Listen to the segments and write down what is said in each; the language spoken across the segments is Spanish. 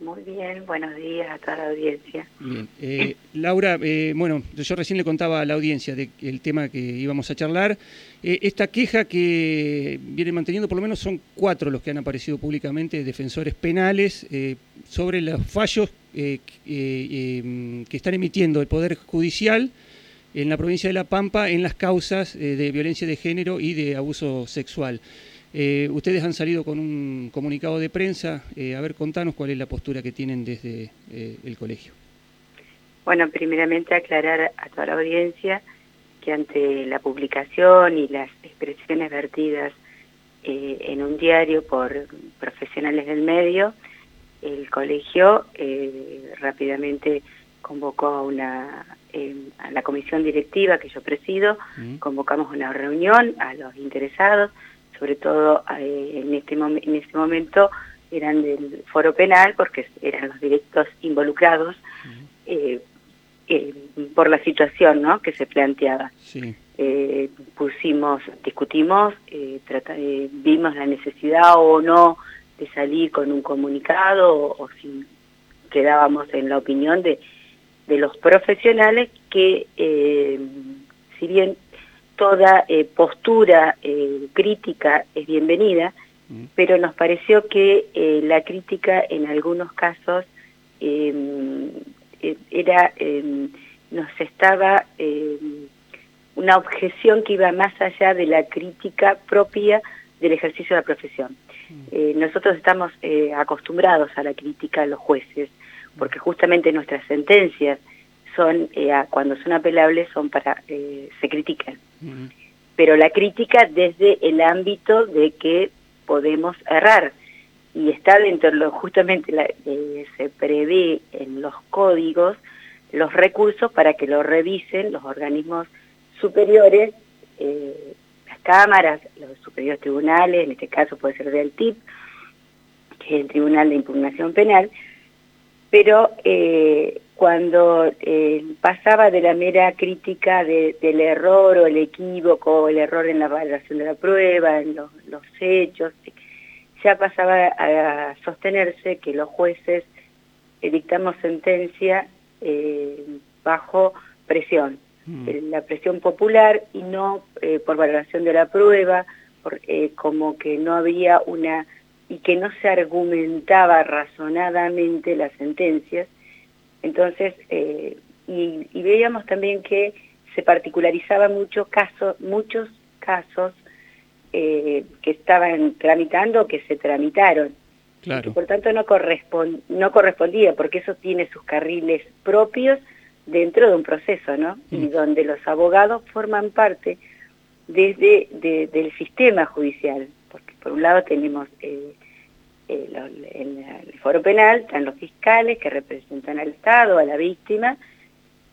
Muy bien, buenos días a toda la audiencia. Eh, Laura, eh, bueno, yo recién le contaba a la audiencia del tema que íbamos a charlar. Eh, esta queja que viene manteniendo, por lo menos son cuatro los que han aparecido públicamente, defensores penales, sobre los fallos que están emitiendo el Poder Judicial en la provincia de La Pampa en las causas de violencia de género y de abuso sexual. Eh, ustedes han salido con un comunicado de prensa. Eh, a ver, contanos cuál es la postura que tienen desde eh, el colegio. Bueno, primeramente aclarar a toda la audiencia que ante la publicación y las expresiones vertidas en un diario por profesionales del medio, el colegio rápidamente convocó a, una, a la comisión directiva que yo presido, mm. convocamos una reunión a los interesados, sobre todo eh, en, este en este momento eran del foro penal porque eran los directos involucrados eh, eh, por la situación ¿no? que se planteaba. pusimos, discutimos, vimos la necesidad o no de salir con un comunicado o, si quedábamos en la opinión de, de los profesionales que si bien toda eh, postura eh, crítica es bienvenida, mm. pero nos pareció que eh, la crítica en algunos casos em, era nos estaba una objeción que iba más allá de la crítica propia del ejercicio de la profesión. Mm. nosotros estamos acostumbrados a la crítica a los jueces, porque justamente nuestras sentencias son eh, cuando son apelables son para eh, se critican pero la crítica desde el ámbito de que podemos errar. Y está dentro lo justamente la, eh, se prevé en los códigos los recursos para que lo revisen los organismos superiores las cámaras los superiores tribunales en este caso puede ser del TIP que es el Tribunal de Impugnación Penal pero eh, cuando eh, pasaba de la mera crítica del error o el equívoco o el error en la valoración de la prueba, en los, hechos, ya pasaba a, sostenerse que los jueces dictamos sentencia eh, bajo presión, mm. la presión popular y no eh, por valoración de la prueba, por, como que no había una y que no se argumentaba razonadamente las sentencias, entonces, eh, y, veíamos también que se particularizaba mucho caso, muchos casos eh, que estaban tramitando o que se tramitaron. Claro. por tanto no, correspond, no correspondía, porque eso tiene sus carriles propios dentro de un proceso, ¿no? Y mm. donde los abogados forman parte desde del sistema judicial, por un lado tenemos... Eh, en el foro penal están los fiscales que representan al Estado, a la víctima,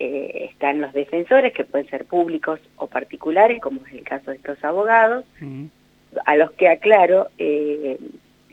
eh, están los defensores que pueden ser públicos o particulares, como es el caso de estos abogados, a los que aclaro, eh,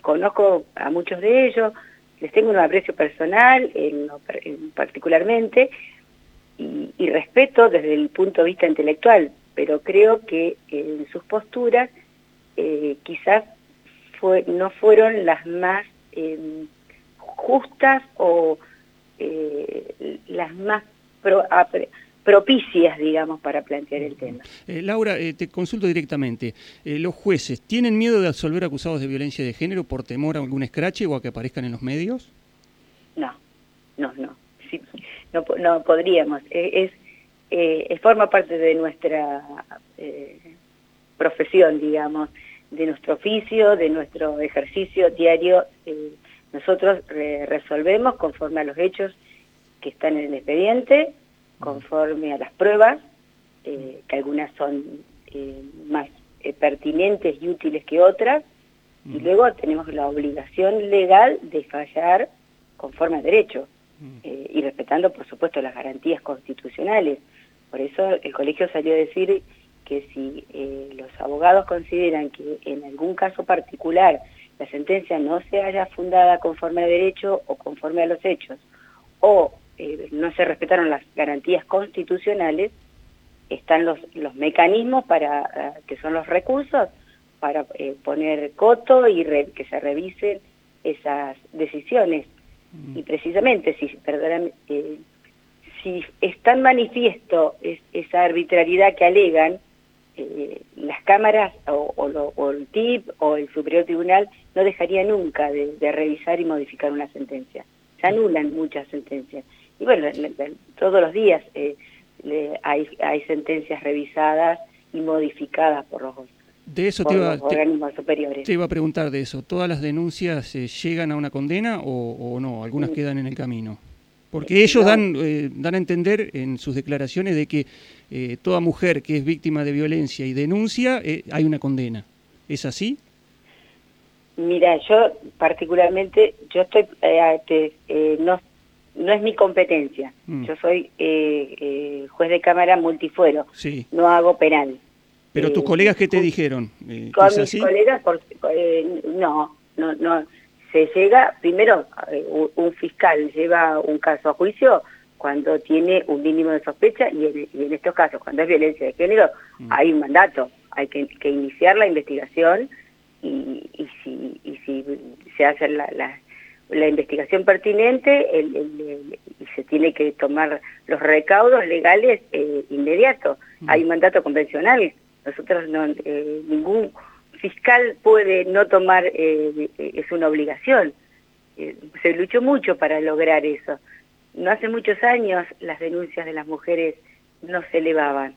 conozco a muchos de ellos, les tengo un aprecio personal, en, particularmente, y, respeto desde el punto de vista intelectual, pero creo que en sus posturas eh, quizás no fueron las más em, justas o eh, las más propicias, digamos, para plantear el tema. Eh, Laura, eh, te consulto directamente. ¿Los jueces tienen miedo de absolver acusados de violencia de género por temor a algún escrache o a que aparezcan en los medios? No, no, no. no, no podríamos. Es, es, forma parte de nuestra profesión, digamos de nuestro oficio, de nuestro ejercicio diario, eh, nosotros resolvemos conforme a los hechos que están en el expediente, conforme a las pruebas, eh, que algunas son eh, más pertinentes y útiles que otras, y luego tenemos la obligación legal de fallar conforme a derecho, y respetando, por supuesto, las garantías constitucionales. Por eso el colegio salió a decir que si eh, los abogados consideran que en algún caso particular la sentencia no se haya fundada conforme a derecho o conforme a los hechos, o eh, no se respetaron las garantías constitucionales, están los, los mecanismos para eh, que son los recursos para poner coto y que se revisen esas decisiones. Mm. Y precisamente, si, eh, si es tan manifiesto esa arbitrariedad que alegan, eh, las cámaras o, el TIP o el Superior Tribunal no dejaría nunca de, revisar y modificar una sentencia. Se anulan muchas sentencias. Y bueno, todos los días eh, hay, hay sentencias revisadas y modificadas por los, de eso te iba, organismos superiores. Te iba a preguntar de eso. ¿Todas las denuncias eh, llegan a una condena o, no? Algunas quedan en el camino. Porque ellos dan, eh, dan a entender en sus declaraciones de que eh, toda mujer que es víctima de violencia y denuncia, eh, hay una condena. ¿Es así? Mira, yo particularmente, yo estoy, no, no es mi competencia. Mm. Yo soy juez de cámara multifuero. Sí. No hago penal. ¿Pero tus colegas qué te dijeron? con mis colegas, no, no, no se llega, primero, eh, un fiscal lleva un caso a juicio cuando tiene un mínimo de sospecha y en, estos casos, cuando es violencia de género, mm. hay un mandato, hay que, iniciar la investigación y, si, se hace la, investigación pertinente y se tiene que tomar los recaudos legales eh, inmediatos. Mm. Hay un mandato convencional. Nosotros no, eh, ningún fiscal puede no tomar, eh, es una obligación. Eh, se luchó mucho para lograr eso. No hace muchos años las denuncias de las mujeres no se elevaban.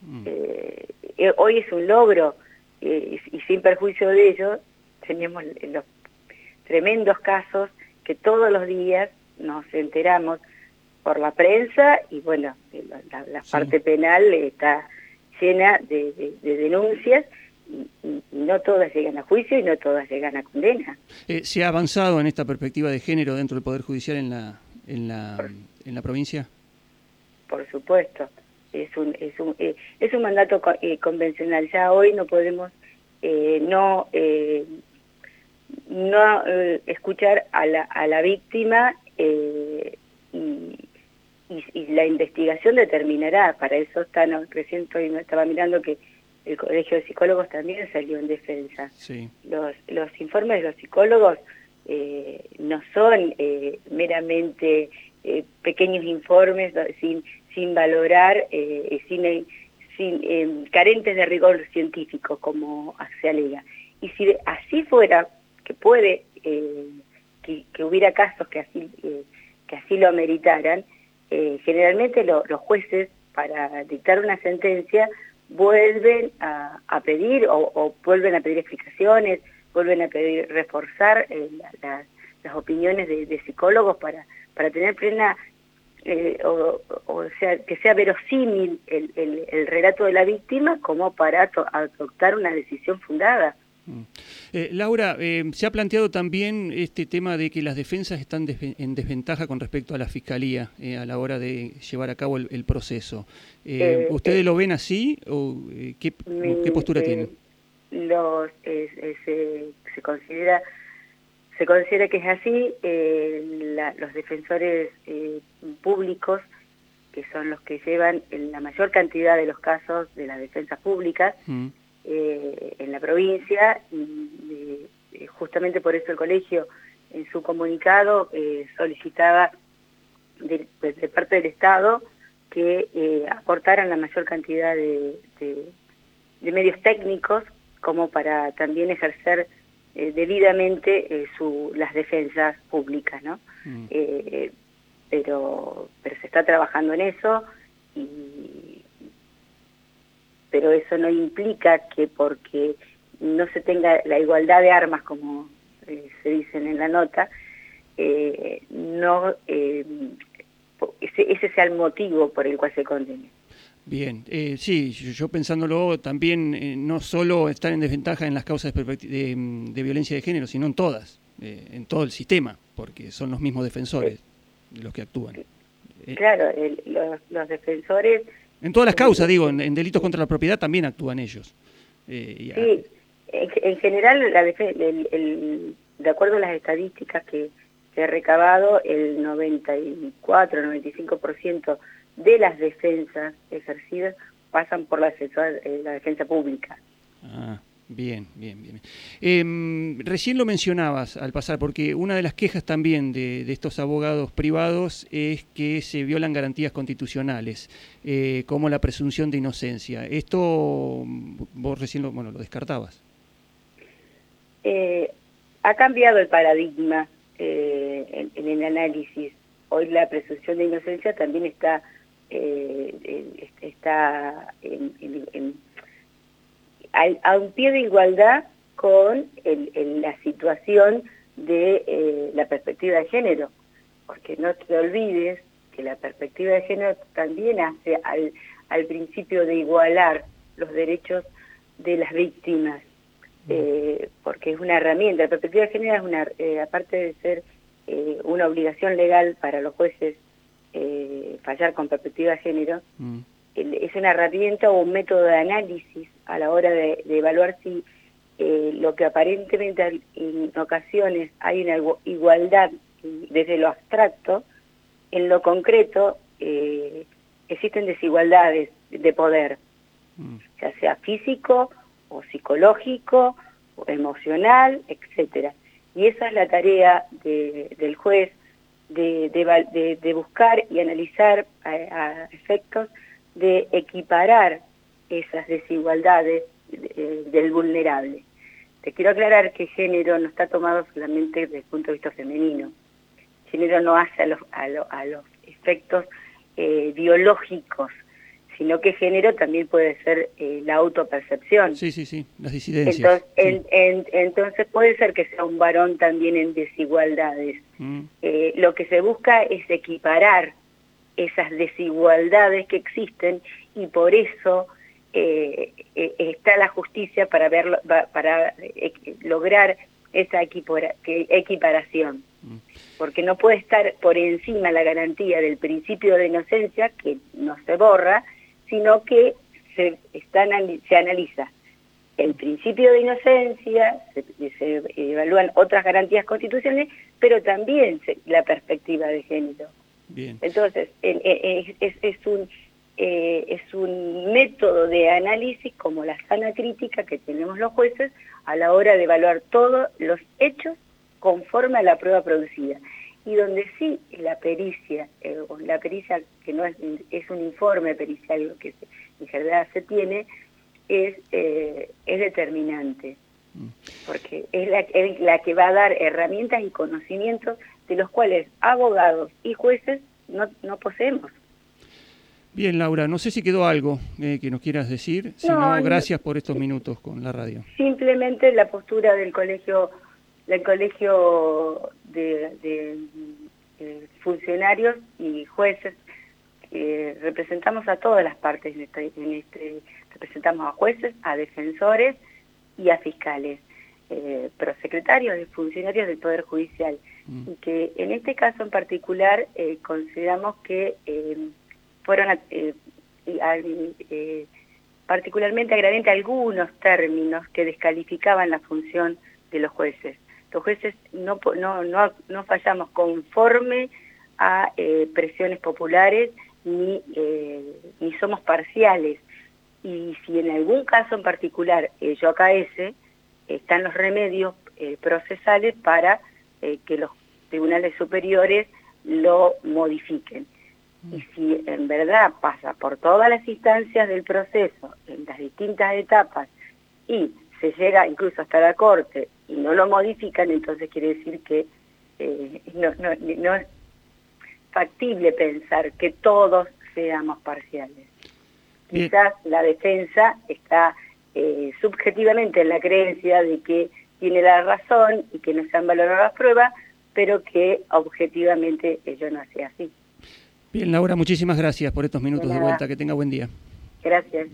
Mm. Eh, hoy es un logro y sin perjuicio de ello tenemos los tremendos casos que todos los días nos enteramos por la prensa y bueno, la, parte penal está llena de denuncias no todas llegan a juicio y no todas llegan a condena. Eh, ¿Se ha avanzado en esta perspectiva de género dentro del Poder Judicial en la, en la, en la provincia? Por supuesto, es un, es un, eh, es un mandato eh, convencional. Ya hoy no podemos no, no escuchar a la, a la víctima y, y, la investigación determinará. Para eso están, recién estaba mirando que el Colegio de Psicólogos también salió en defensa. Los, los informes de los psicólogos eh, no son eh, meramente eh, pequeños informes sin, sin valorar, sin, sin carentes de rigor científico, como se alega. Y si así fuera, que puede, que, que, hubiera casos que así, que así lo ameritaran, generalmente los jueces, para dictar una sentencia, vuelven a, pedir o, vuelven a pedir explicaciones, vuelven a pedir reforzar eh, las opiniones de, psicólogos para, para tener plena, eh, o, sea, que sea verosímil el, el, relato de la víctima como para adoptar una decisión fundada. Mm. Eh, Laura, eh, se ha planteado también este tema de que las defensas están en desventaja con respecto a la fiscalía eh, a la hora de llevar a cabo el, proceso. ¿Ustedes lo ven así o qué, postura tienen? Los, se, considera se considera que es así. los defensores públicos que son los que llevan en la mayor cantidad de los casos de las defensas públicas, mm. Eh, en la provincia y eh, justamente por eso el colegio en su comunicado eh, solicitaba de, parte del Estado que aportaran la mayor cantidad de, medios técnicos como para también ejercer debidamente su, las defensas públicas, ¿no? Mm. pero, pero se está trabajando en eso y pero eso no implica que porque no se tenga la igualdad de armas, como eh, se dicen en la nota, eh, no eh, ese, sea el motivo por el cual se condene. Bien, sí, yo pensándolo también no solo estar en desventaja en las causas de, violencia de género, sino en todas, en todo el sistema, porque son los mismos defensores los que actúan. Claro, los defensores en todas las causas, digo, en, delitos contra la propiedad también actúan ellos. Eh, sí, en, general, de acuerdo a las estadísticas que se ha recabado, el 94, 95% de las defensas ejercidas pasan por la, eh, la defensa pública. Ah, Bien, bien, bien. Em, recién lo mencionabas al pasar, porque una de las quejas también de, estos abogados privados es que se violan garantías constitucionales, eh, como la presunción de inocencia. Esto vos recién lo, bueno, lo descartabas. Eh, ha cambiado el paradigma eh, en, el análisis. Hoy la presunción de inocencia también está, está en a, un pie de igualdad con la situación de eh, la perspectiva de género, porque no te olvides que la perspectiva de género también hace al, al principio de igualar los derechos de las víctimas, mm. eh, porque es una herramienta. La perspectiva de género es una, eh, aparte de ser una obligación legal para los jueces fallar con perspectiva de género, mm es una herramienta o un método de análisis a la hora de, evaluar si eh, lo que aparentemente en ocasiones hay una igualdad desde lo abstracto, en lo concreto eh, existen desigualdades de poder, mm. ya sea físico o psicológico o emocional, etcétera. Y esa es la tarea del juez de, de, buscar y analizar a efectos de equiparar esas desigualdades eh, del vulnerable. Te quiero aclarar que género no está tomado solamente desde el punto de vista femenino. Género no hace a los, a, los efectos eh, biológicos, sino que género también puede ser eh, la autopercepción. Sí, sí, sí, las disidencias. Entonces, entonces puede ser que sea un varón también en desigualdades. Mm. lo que se busca es equiparar esas desigualdades que existen y por eso eh, está la justicia para, ver, para eh, lograr esa equiparación. Mm. Porque no puede estar por encima la garantía del principio de inocencia, que no se borra, sino que se, está, se analiza el principio de inocencia, se, evalúan otras garantías constitucionales, pero también la perspectiva de género. Entonces, es, un, eh, es un método de análisis como la sana crítica que tenemos los jueces a la hora de evaluar todos los hechos conforme a la prueba producida. Y donde sí la pericia, eh, la pericia que no es, es un informe pericial lo que en general se tiene, es, eh, es determinante, mm. porque es la, es la que va a dar herramientas y conocimientos de los cuales abogados y jueces no, no poseemos. Bien, Laura, no sé si quedó algo eh, que nos quieras decir, si no, gracias por estos minutos con la radio. Simplemente la postura del colegio del colegio de, funcionarios y jueces, representamos a todas las partes, en este, en este, representamos a jueces, a defensores y a fiscales eh, prosecretarios y funcionarios del Poder Judicial. Mm. Y que en este caso en particular eh, consideramos que eh, fueron eh, eh, particularmente agredientes algunos términos que descalificaban la función de los jueces. Los jueces no, no, no, no fallamos conforme a presiones populares ni, ni somos parciales. Y si en algún caso en particular ello acaece, están los remedios eh, procesales para eh, que los tribunales superiores lo modifiquen. Y si en verdad pasa por todas las instancias del proceso, en las distintas etapas, y se llega incluso hasta la Corte y no lo modifican, entonces quiere decir que eh, no, no, no es factible pensar que todos seamos parciales. Quizás la defensa está eh, subjetivamente en la creencia de que tiene la razón y que no se han valorado las pruebas, pero que objetivamente ello no sea así. Bien, Laura, muchísimas gracias por estos minutos de, vuelta. Que tenga buen día. Gracias.